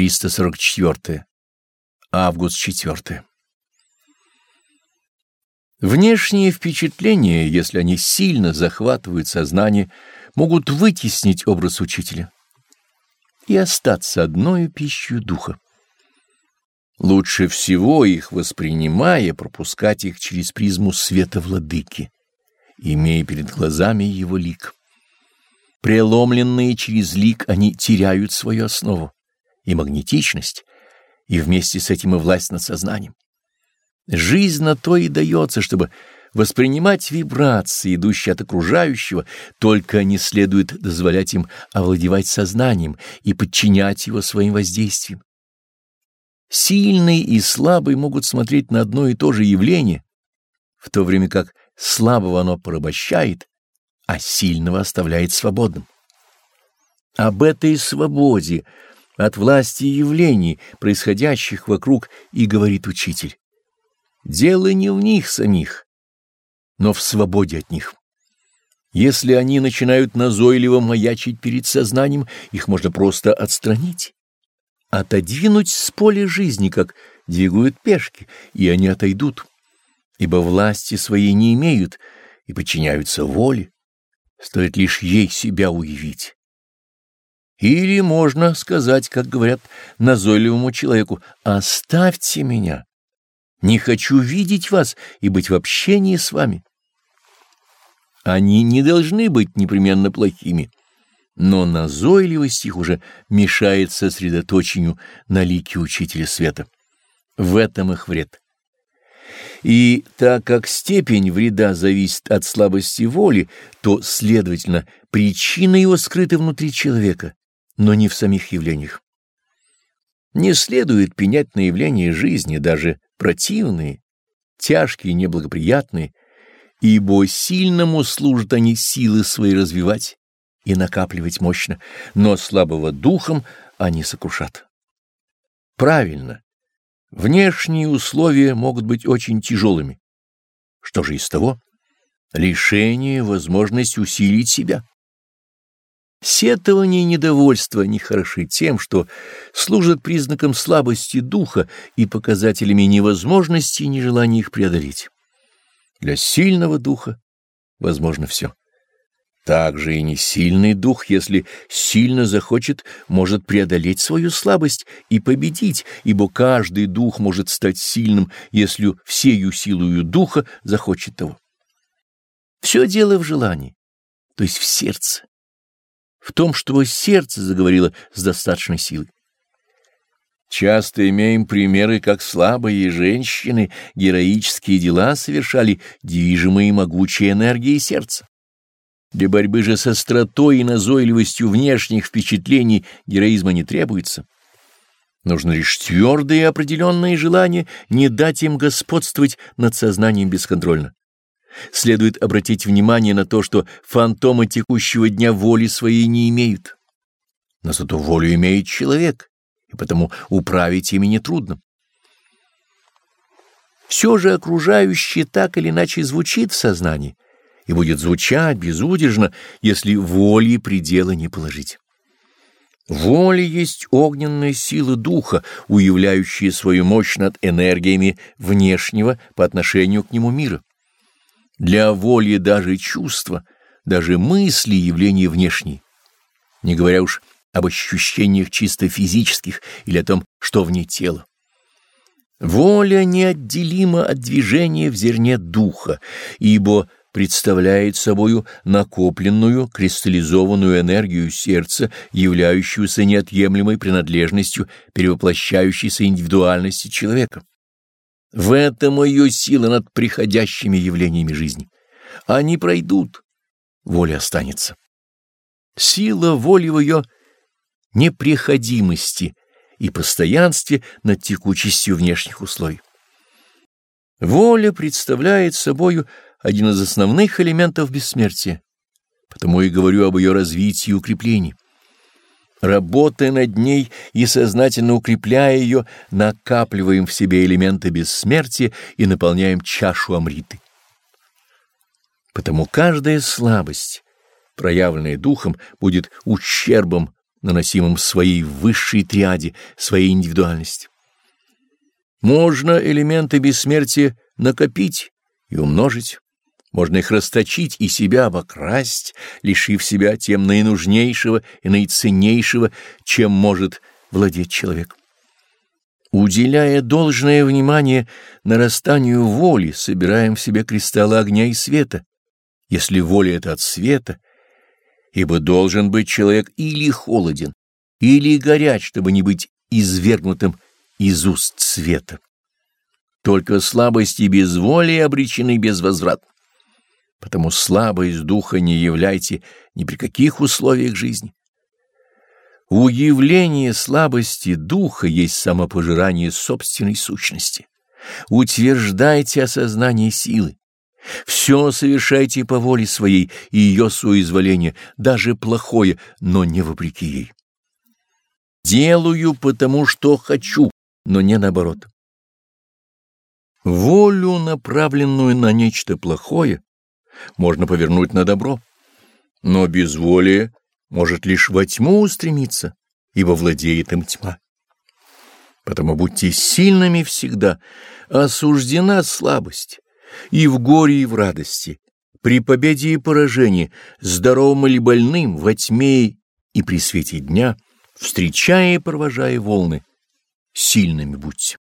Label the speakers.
Speaker 1: 344. Август 4. Внешние впечатления, если они сильно захватывают сознание, могут вытеснить образ учителя и остаться одной пищей духа. Лучше всего их воспринимая, пропускать их через призму света владыки, имея перед глазами его лик. Преломленные через лик они теряют свою основу и магнетичность, и вместе с этим и власть над сознанием. Жизнь на то и дается, чтобы воспринимать вибрации, идущие от окружающего, только не следует дозволять им овладевать сознанием и подчинять его своим воздействиям. Сильный и слабый могут смотреть на одно и то же явление, в то время как слабого оно порабощает, а сильного оставляет свободным. Об этой свободе от власти явлений, происходящих вокруг, и говорит учитель. Дело не в них самих, но в свободе от них. Если они начинают назойливо маячить перед сознанием, их можно просто отстранить, отодвинуть с поля жизни, как двигают пешки, и они отойдут, ибо власти своей не имеют и подчиняются воле, стоит лишь ей себя уявить. Или можно сказать, как говорят назойливому человеку, «Оставьте меня». Не хочу видеть вас и быть в общении с вами. Они не должны быть непременно плохими, но назойливость их уже мешает сосредоточению на лике Учителя Света. В этом их вред. И так как степень вреда зависит от слабости воли, то, следовательно, причина его скрыта внутри человека, но не в самих явлениях. Не следует пенять на явления жизни, даже противные, тяжкие, неблагоприятные, ибо сильному служат они силы свои развивать и накапливать мощно, но слабого духом они сокрушат. Правильно, внешние условия могут быть очень тяжелыми. Что же из того? Лишение возможности усилить себя. Сетование и недовольство нехороши тем, что служат признаком слабости духа и показателями невозможности и нежелания их преодолеть. Для сильного духа возможно все. Также и несильный дух, если сильно захочет, может преодолеть свою слабость и победить, ибо каждый дух может стать сильным, если всею силою духа захочет того. Все дело в желании, то есть в сердце в том, чтобы сердце заговорило с достаточной силой. Часто имеем примеры, как слабые женщины героические дела совершали, движимые могучей энергией сердца. Для борьбы же со остротой и назойливостью внешних впечатлений героизма не требуется. Нужно лишь твердое и определенное желание не дать им господствовать над сознанием бесконтрольно. Следует обратить внимание на то, что фантомы текущего дня воли своей не имеют. Но зато волю имеет человек, и потому управить ими нетрудно. Все же окружающее так или иначе звучит в сознании и будет звучать безудержно, если воли предела не положить. Воля есть огненная сила духа, уявляющая свою мощь над энергиями внешнего по отношению к нему мира. Для воли даже чувства, даже мысли явления внешние, не говоря уж об ощущениях чисто физических или о том, что вне тела. Воля неотделима от движения в зерне духа, ибо представляет собою накопленную кристаллизованную энергию сердца, являющуюся неотъемлемой принадлежностью перевоплощающейся индивидуальности человека. В этом ее сила над приходящими явлениями жизни. Они пройдут, воля останется. Сила воли в ее неприходимости и постоянстве над текучестью внешних условий. Воля представляет собою один из основных элементов бессмертия, потому и говорю об ее развитии и укреплении. Работая над ней и сознательно укрепляя ее, накапливаем в себе элементы бессмертия и наполняем чашу Амриты. Потому каждая слабость, проявленная духом, будет ущербом наносимым своей высшей триаде, своей индивидуальности. Можно элементы бессмертия накопить и умножить, можно их расточить и себя обокрасть, лишив себя тем наинужнейшего и наиценнейшего, чем может владеть человек. Уделяя должное внимание нарастанию воли, собираем в себе кристаллы огня и света. Если воля — это от света, ибо должен быть человек или холоден, или горяч, чтобы не быть извергнутым из уст света. Только слабость и безволие обречены безвозвратно. Потому слабость духа не являйте ни при каких условиях жизни. Уявление слабости духа есть самопожирание собственной сущности. Утверждайте осознание силы. Все совершайте по воле своей и ее соизволение, даже плохое, но не вопреки ей. Делаю потому, что хочу, но не наоборот. Волю, направленную на нечто плохое, можно повернуть на добро, но безволие может лишь во тьму устремиться, ибо владеет им тьма. Потому будьте сильными всегда, осуждена слабость, и в горе, и в радости, при победе и поражении, здоровым или больным, во тьме и при свете дня, встречая и провожая волны, сильными будьте.